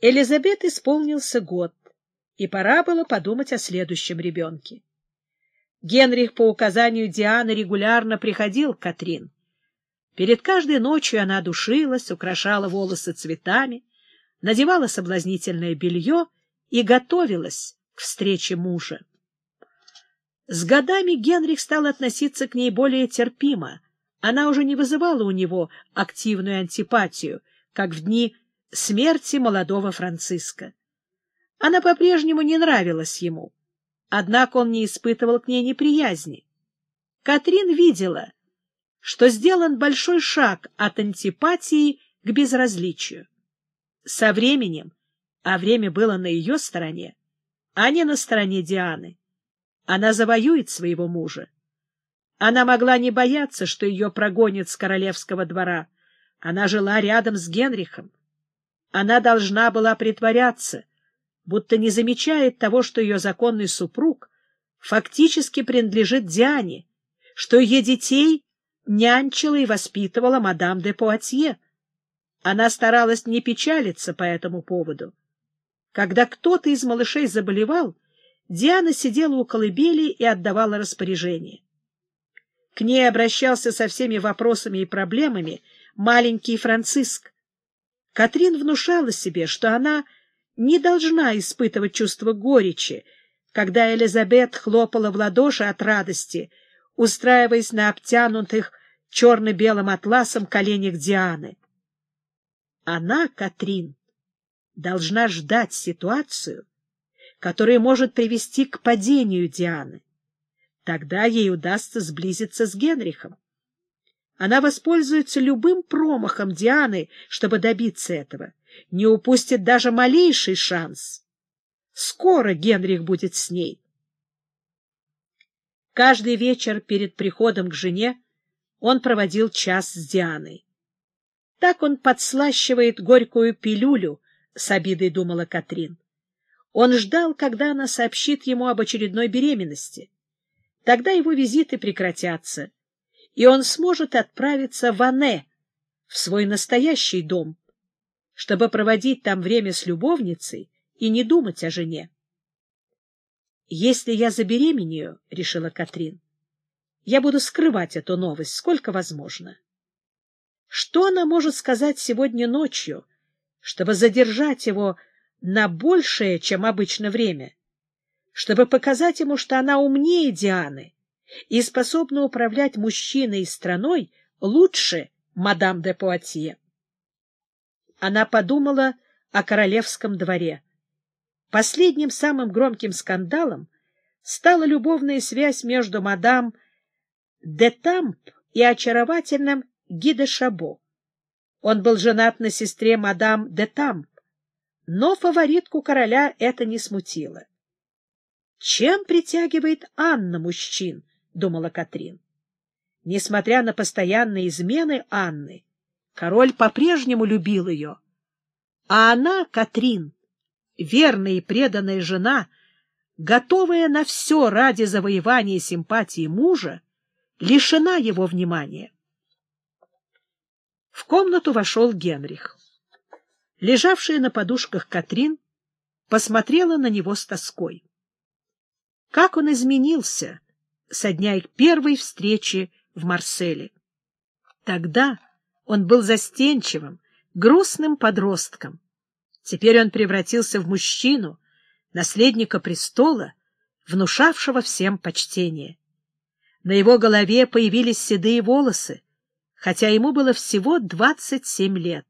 Элизабет исполнился год, и пора было подумать о следующем ребенке. Генрих по указанию Дианы регулярно приходил к Катрин. Перед каждой ночью она душилась, украшала волосы цветами, надевала соблазнительное белье и готовилась к встрече мужа. С годами Генрих стал относиться к ней более терпимо. Она уже не вызывала у него активную антипатию, как в дни смерти молодого Франциска. Она по-прежнему не нравилась ему, однако он не испытывал к ней неприязни. Катрин видела, что сделан большой шаг от антипатии к безразличию. Со временем, а время было на ее стороне, а не на стороне Дианы, она завоюет своего мужа. Она могла не бояться, что ее прогонят с королевского двора. Она жила рядом с Генрихом. Она должна была притворяться, будто не замечает того, что ее законный супруг фактически принадлежит Диане, что ее детей нянчила и воспитывала мадам де Пуатье. Она старалась не печалиться по этому поводу. Когда кто-то из малышей заболевал, Диана сидела у колыбели и отдавала распоряжение. К ней обращался со всеми вопросами и проблемами маленький Франциск. Катрин внушала себе, что она не должна испытывать чувство горечи, когда Элизабет хлопала в ладоши от радости, устраиваясь на обтянутых черно-белым атласом коленях Дианы. Она, Катрин, должна ждать ситуацию, которая может привести к падению Дианы. Тогда ей удастся сблизиться с Генрихом. Она воспользуется любым промахом Дианы, чтобы добиться этого, не упустит даже малейший шанс. Скоро Генрих будет с ней. Каждый вечер перед приходом к жене он проводил час с Дианой. Так он подслащивает горькую пилюлю, — с обидой думала Катрин. Он ждал, когда она сообщит ему об очередной беременности. Тогда его визиты прекратятся, и он сможет отправиться в Ане, в свой настоящий дом, чтобы проводить там время с любовницей и не думать о жене. «Если я забеременею, — решила Катрин, — я буду скрывать эту новость сколько возможно. Что она может сказать сегодня ночью, чтобы задержать его на большее, чем обычно время, чтобы показать ему, что она умнее Дианы и способна управлять мужчиной и страной лучше мадам де Пуатье. Она подумала о королевском дворе. Последним самым громким скандалом стала любовная связь между мадам де Тамп и очаровательным Гиде Шабо. Он был женат на сестре мадам де Тамп, но фаворитку короля это не смутило. «Чем притягивает Анна мужчин?» — думала Катрин. Несмотря на постоянные измены Анны, король по-прежнему любил ее. А она, Катрин, верная и преданная жена, готовая на все ради завоевания симпатии мужа, лишена его внимания. В комнату вошел Генрих. Лежавшая на подушках Катрин посмотрела на него с тоской. Как он изменился со дня их первой встречи в Марселе. Тогда он был застенчивым, грустным подростком. Теперь он превратился в мужчину, наследника престола, внушавшего всем почтение. На его голове появились седые волосы, хотя ему было всего двадцать семь лет.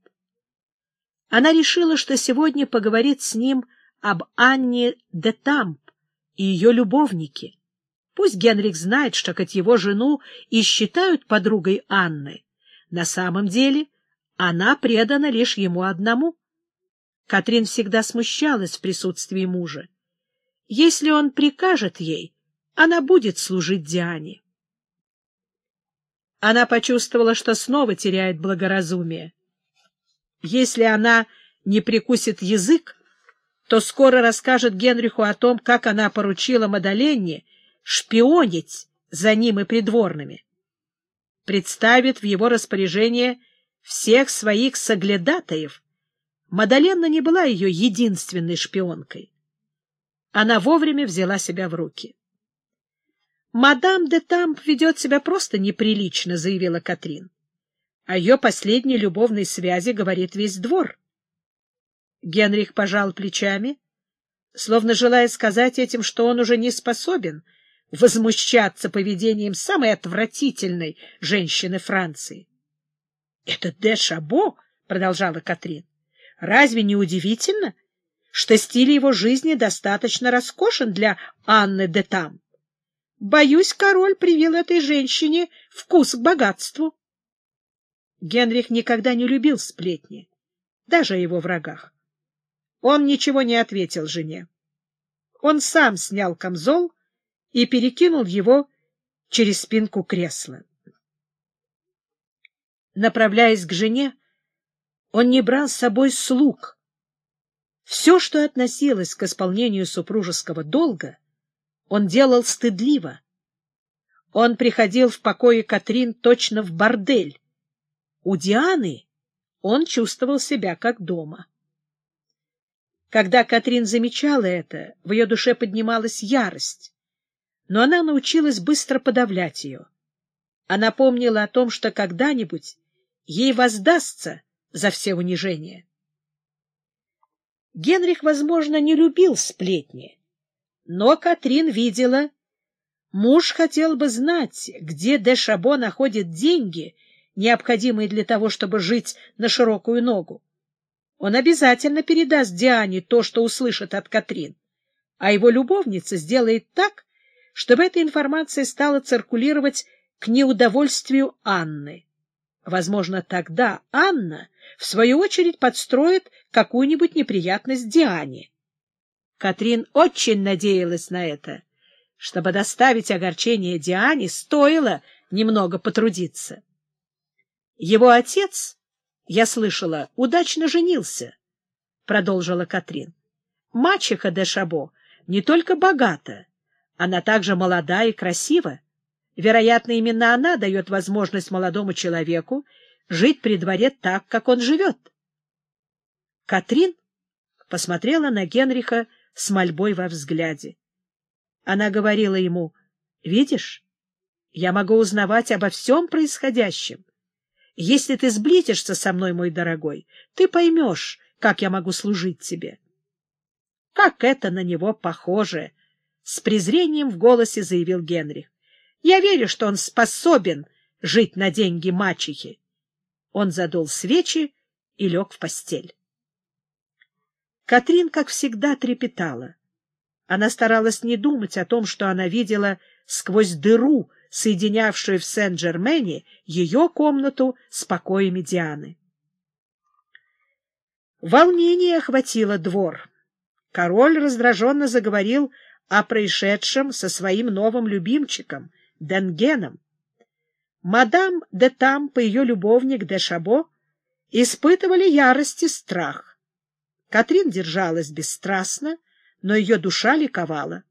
Она решила, что сегодня поговорит с ним об Анне де Тамп и ее любовнике. Пусть Генрих знает, что хоть его жену и считают подругой Анны, на самом деле она предана лишь ему одному. Катрин всегда смущалась в присутствии мужа. Если он прикажет ей, она будет служить Диане. Она почувствовала, что снова теряет благоразумие. Если она не прикусит язык, то скоро расскажет Генриху о том, как она поручила Мадаленне шпионить за ним и придворными. Представит в его распоряжение всех своих соглядатаев, Мадаленна не была ее единственной шпионкой. Она вовремя взяла себя в руки. «Мадам де Тамп ведет себя просто неприлично», — заявила Катрин. О ее последней любовной связи говорит весь двор. Генрих пожал плечами, словно желая сказать этим, что он уже не способен возмущаться поведением самой отвратительной женщины Франции. — Это де Шабо, — продолжала Катрин. — Разве не удивительно, что стиль его жизни достаточно роскошен для Анны де Там? Боюсь, король привил этой женщине вкус к богатству. Генрих никогда не любил сплетни, даже о его врагах. Он ничего не ответил жене. Он сам снял камзол и перекинул его через спинку кресла. Направляясь к жене, он не брал с собой слуг. Все, что относилось к исполнению супружеского долга, он делал стыдливо. Он приходил в покое Катрин точно в бордель. У Дианы он чувствовал себя как дома. Когда Катрин замечала это, в ее душе поднималась ярость, но она научилась быстро подавлять ее. Она помнила о том, что когда-нибудь ей воздастся за все унижения. Генрих, возможно, не любил сплетни, но Катрин видела, муж хотел бы знать, где де Шабо находит деньги, необходимые для того, чтобы жить на широкую ногу. Он обязательно передаст Диане то, что услышит от Катрин, а его любовница сделает так, чтобы эта информация стала циркулировать к неудовольствию Анны. Возможно, тогда Анна, в свою очередь, подстроит какую-нибудь неприятность Диане. Катрин очень надеялась на это. Чтобы доставить огорчение Диане, стоило немного потрудиться. Его отец, я слышала, удачно женился, — продолжила Катрин. Мачеха де Шабо не только богата, она также молода и красива. Вероятно, именно она дает возможность молодому человеку жить при дворе так, как он живет. Катрин посмотрела на Генриха с мольбой во взгляде. Она говорила ему, «Видишь, я могу узнавать обо всем происходящем. Если ты сблизишься со мной, мой дорогой, ты поймешь, как я могу служить тебе». Как это на него похоже! — с презрением в голосе заявил Генрих. — Я верю, что он способен жить на деньги мачехи. Он задул свечи и лег в постель. Катрин, как всегда, трепетала. Она старалась не думать о том, что она видела сквозь дыру, соединявшую в Сен-Джермене ее комнату с покоями Дианы. Волнение охватило двор. Король раздраженно заговорил о происшедшем со своим новым любимчиком, Денгеном. Мадам де Тамп и ее любовник де Шабо испытывали ярость и страх. Катрин держалась бесстрастно, но ее душа ликовала.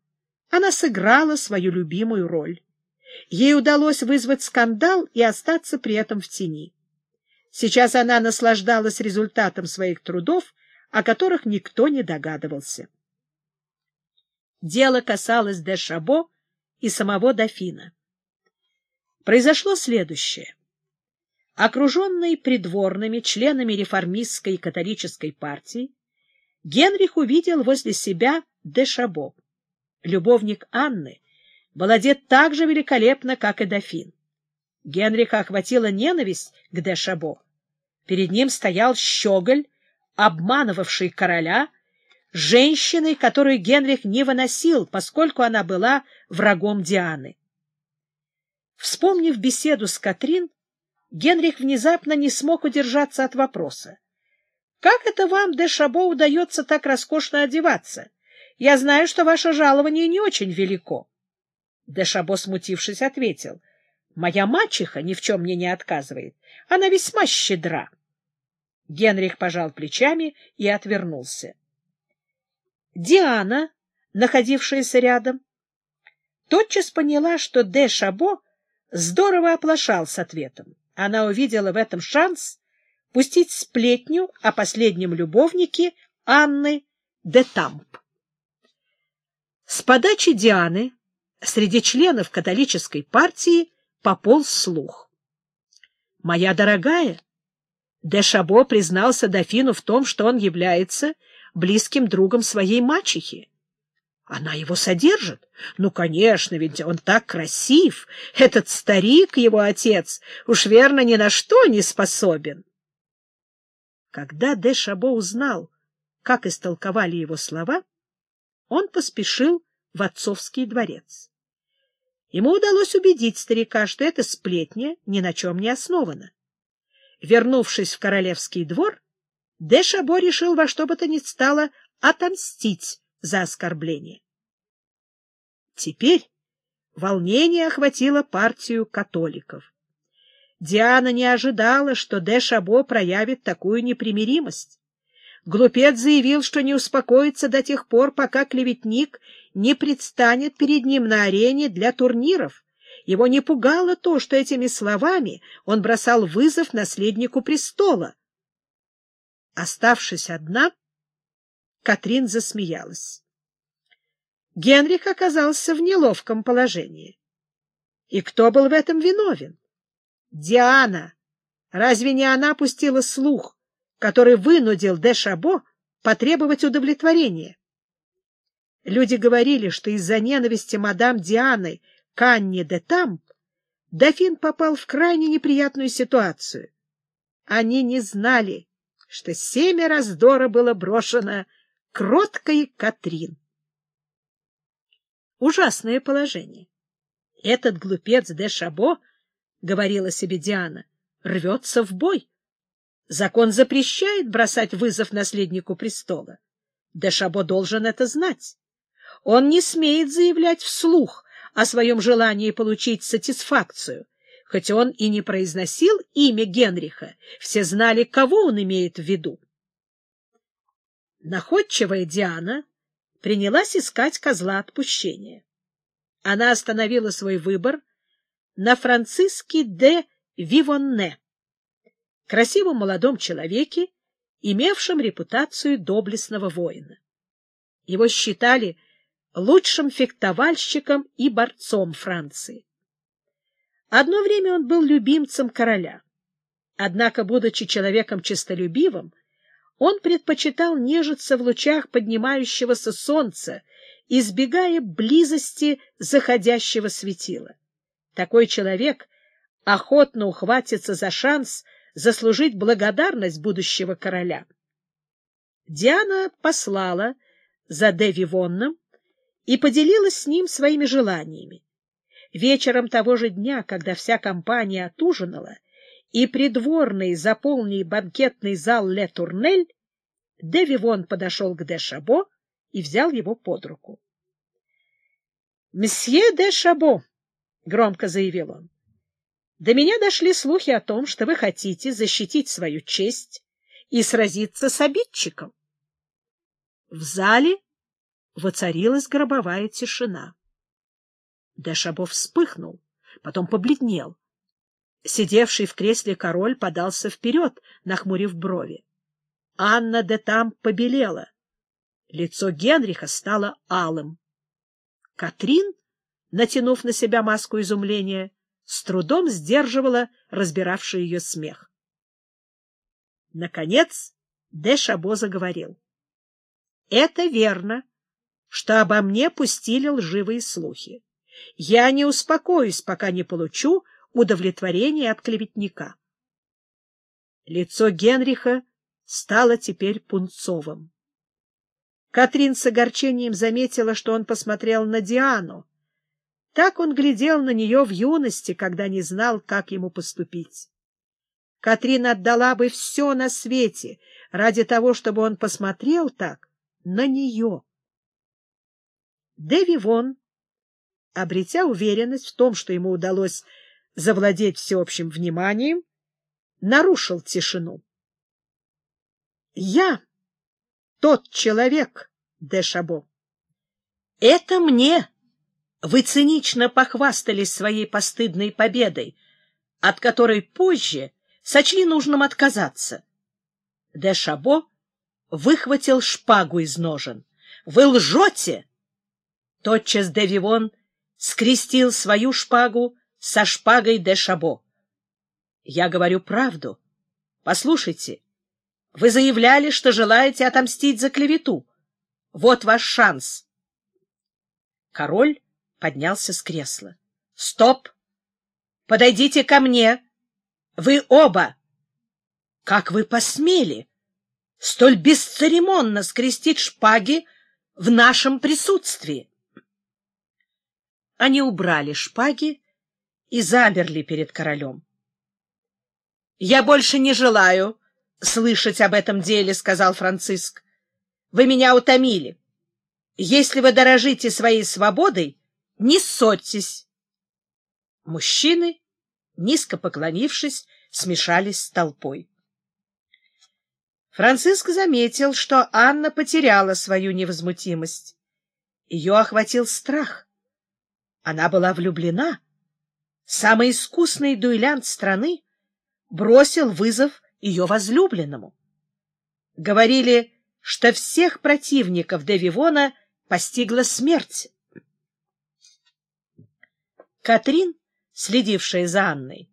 Она сыграла свою любимую роль. Ей удалось вызвать скандал и остаться при этом в тени. Сейчас она наслаждалась результатом своих трудов, о которых никто не догадывался. Дело касалось де Шабо и самого дофина. Произошло следующее. Окруженный придворными членами реформистской и католической партии, Генрих увидел возле себя Дешабо. Любовник Анны был одет так же великолепно, как и дофин. Генриха охватила ненависть к Дешабо. Перед ним стоял щеголь, обманывавший короля, женщиной, которую Генрих не выносил, поскольку она была врагом Дианы. Вспомнив беседу с Катрин, Генрих внезапно не смог удержаться от вопроса. Как это вам, де Шабо, удается так роскошно одеваться? Я знаю, что ваше жалование не очень велико. Де Шабо, смутившись, ответил. Моя мачеха ни в чем мне не отказывает. Она весьма щедра. Генрих пожал плечами и отвернулся. Диана, находившаяся рядом, тотчас поняла, что де Шабо здорово оплошал с ответом. Она увидела в этом шанс пустить сплетню о последнем любовнике Анны де Тамп. С подачи Дианы среди членов католической партии пополз слух. «Моя дорогая, де Шабо признался дофину в том, что он является близким другом своей мачехи. Она его содержит? Ну, конечно, ведь он так красив. Этот старик, его отец, уж верно ни на что не способен. Когда де Шабо узнал, как истолковали его слова, он поспешил в отцовский дворец. Ему удалось убедить старика, что эта сплетня ни на чем не основана. Вернувшись в королевский двор, де Шабо решил во что бы то ни стало отомстить за оскорбление. Теперь волнение охватило партию католиков. Диана не ожидала, что де Шабо проявит такую непримиримость. Глупец заявил, что не успокоится до тех пор, пока клеветник не предстанет перед ним на арене для турниров. Его не пугало то, что этими словами он бросал вызов наследнику престола. Оставшись одна, Катрин засмеялась. Генрих оказался в неловком положении. И кто был в этом виновен? Диана. Разве не она пустила слух, который вынудил де Шабо потребовать удовлетворения? Люди говорили, что из-за ненависти мадам Дианы к Анне де Тамп дофин попал в крайне неприятную ситуацию. Они не знали, что семя раздора было брошено кроткой Катрин. Ужасное положение. Этот глупец де Шабо, — говорила себе Диана, — рвется в бой. Закон запрещает бросать вызов наследнику престола. Де Шабо должен это знать. Он не смеет заявлять вслух о своем желании получить сатисфакцию. Хоть он и не произносил имя Генриха, все знали, кого он имеет в виду. Находчивая Диана принялась искать козла отпущения. Она остановила свой выбор на Франциске де Вивонне, красивом молодом человеке, имевшем репутацию доблестного воина. Его считали лучшим фехтовальщиком и борцом Франции. Одно время он был любимцем короля. Однако, будучи человеком честолюбивым, он предпочитал нежиться в лучах поднимающегося солнца, избегая близости заходящего светила. Такой человек охотно ухватится за шанс заслужить благодарность будущего короля. Диана послала за Деви Вонном и поделилась с ним своими желаниями. Вечером того же дня, когда вся компания отужинала, и придворный заполнил банкетный зал Ле Турнель, де Вивон подошел к де Шабо и взял его под руку. — Мсье де Шабо, — громко заявил он, — до меня дошли слухи о том, что вы хотите защитить свою честь и сразиться с обидчиком. В зале воцарилась гробовая тишина. Де Шабо вспыхнул, потом побледнел. Сидевший в кресле король подался вперед, нахмурив брови. Анна де Там побелела. Лицо Генриха стало алым. Катрин, натянув на себя маску изумления, с трудом сдерживала разбиравший ее смех. Наконец де Шабо заговорил. — Это верно, что обо мне пустили лживые слухи. Я не успокоюсь, пока не получу удовлетворение от клеветника. Лицо Генриха стало теперь пунцовым. Катрин с огорчением заметила, что он посмотрел на Диану. Так он глядел на нее в юности, когда не знал, как ему поступить. Катрин отдала бы все на свете ради того, чтобы он посмотрел так на нее. Дэви Вон, обретя уверенность в том, что ему удалось завладеть всеобщим вниманием, нарушил тишину. Я тот человек, де Шабо. Это мне вы цинично похвастались своей постыдной победой, от которой позже сочли нужным отказаться. Де Шабо выхватил шпагу из ножен. — Вы лжете! Тотчас де Вивон скрестил свою шпагу со шпагой де Шабо. — Я говорю правду. Послушайте, вы заявляли, что желаете отомстить за клевету. Вот ваш шанс. Король поднялся с кресла. — Стоп! Подойдите ко мне! Вы оба! Как вы посмели столь бесцеремонно скрестить шпаги в нашем присутствии? Они убрали шпаги и замерли перед королем. — Я больше не желаю слышать об этом деле, — сказал Франциск. — Вы меня утомили. Если вы дорожите своей свободой, не ссорьтесь. Мужчины, низко поклонившись, смешались с толпой. Франциск заметил, что Анна потеряла свою невозмутимость. Ее охватил страх. Она была влюблена. Самый искусный дуэлянт страны бросил вызов ее возлюбленному. Говорили, что всех противников Девивона постигла смерть. Катрин, следившая за Анной,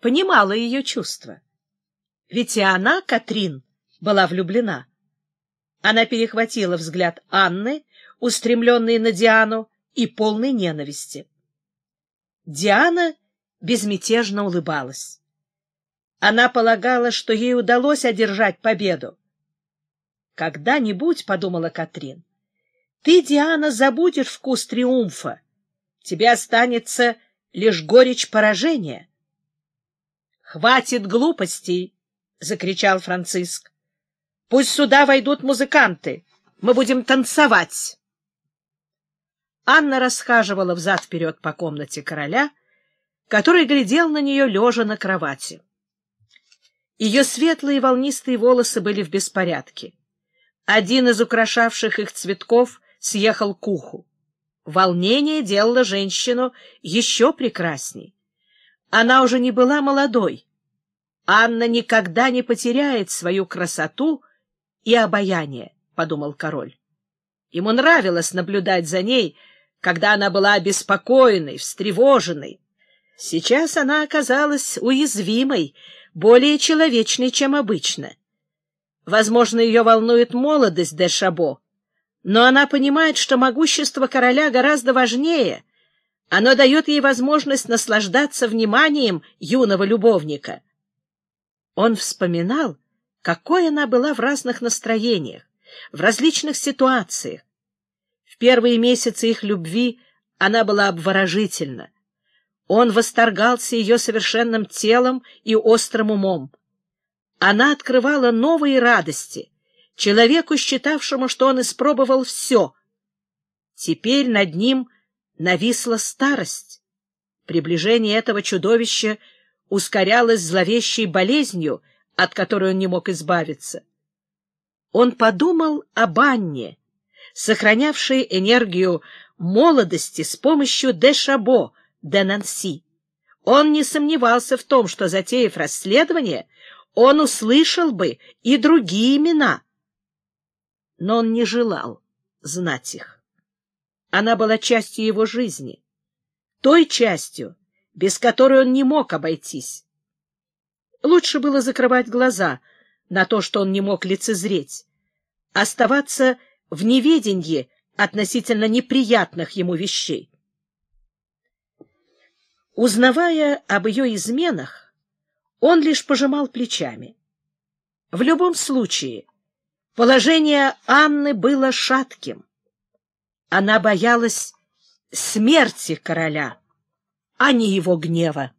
понимала ее чувства. Ведь и она, Катрин, была влюблена. Она перехватила взгляд Анны, устремленный на Диану, и полной ненависти. Диана безмятежно улыбалась. Она полагала, что ей удалось одержать победу. «Когда-нибудь, — подумала Катрин, — ты, Диана, забудешь вкус триумфа. Тебе останется лишь горечь поражения». «Хватит глупостей!» — закричал Франциск. «Пусть сюда войдут музыканты. Мы будем танцевать». Анна расхаживала взад-вперед по комнате короля, который глядел на нее лежа на кровати. Ее светлые волнистые волосы были в беспорядке. Один из украшавших их цветков съехал к уху. Волнение делало женщину еще прекрасней. Она уже не была молодой. Анна никогда не потеряет свою красоту и обаяние, — подумал король. Ему нравилось наблюдать за ней, когда она была обеспокоенной, встревоженной. Сейчас она оказалась уязвимой, более человечной, чем обычно. Возможно, ее волнует молодость де Шабо, но она понимает, что могущество короля гораздо важнее. Оно дает ей возможность наслаждаться вниманием юного любовника. Он вспоминал, какой она была в разных настроениях, в различных ситуациях. Первые месяцы их любви она была обворожительна. Он восторгался ее совершенным телом и острым умом. Она открывала новые радости, человеку, считавшему, что он испробовал все. Теперь над ним нависла старость. Приближение этого чудовища ускорялось зловещей болезнью, от которой он не мог избавиться. Он подумал об Анне, сохранявшей энергию молодости с помощью Дешабо, де Нанси. Он не сомневался в том, что, затеяв расследование, он услышал бы и другие имена. Но он не желал знать их. Она была частью его жизни, той частью, без которой он не мог обойтись. Лучше было закрывать глаза на то, что он не мог лицезреть, оставаться в неведении относительно неприятных ему вещей. Узнавая об ее изменах, он лишь пожимал плечами. В любом случае, положение Анны было шатким. Она боялась смерти короля, а не его гнева.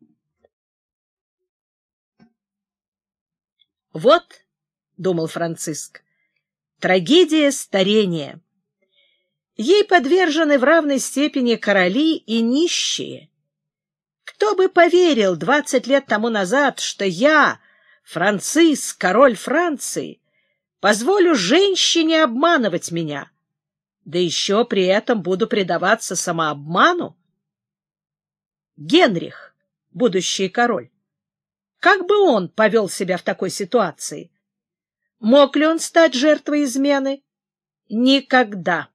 «Вот», — думал Франциск, — «трагедия старения. Ей подвержены в равной степени короли и нищие». Кто бы поверил двадцать лет тому назад, что я, Франциск, король Франции, позволю женщине обманывать меня, да еще при этом буду предаваться самообману? Генрих, будущий король, Как бы он повел себя в такой ситуации? Мог ли он стать жертвой измены? Никогда.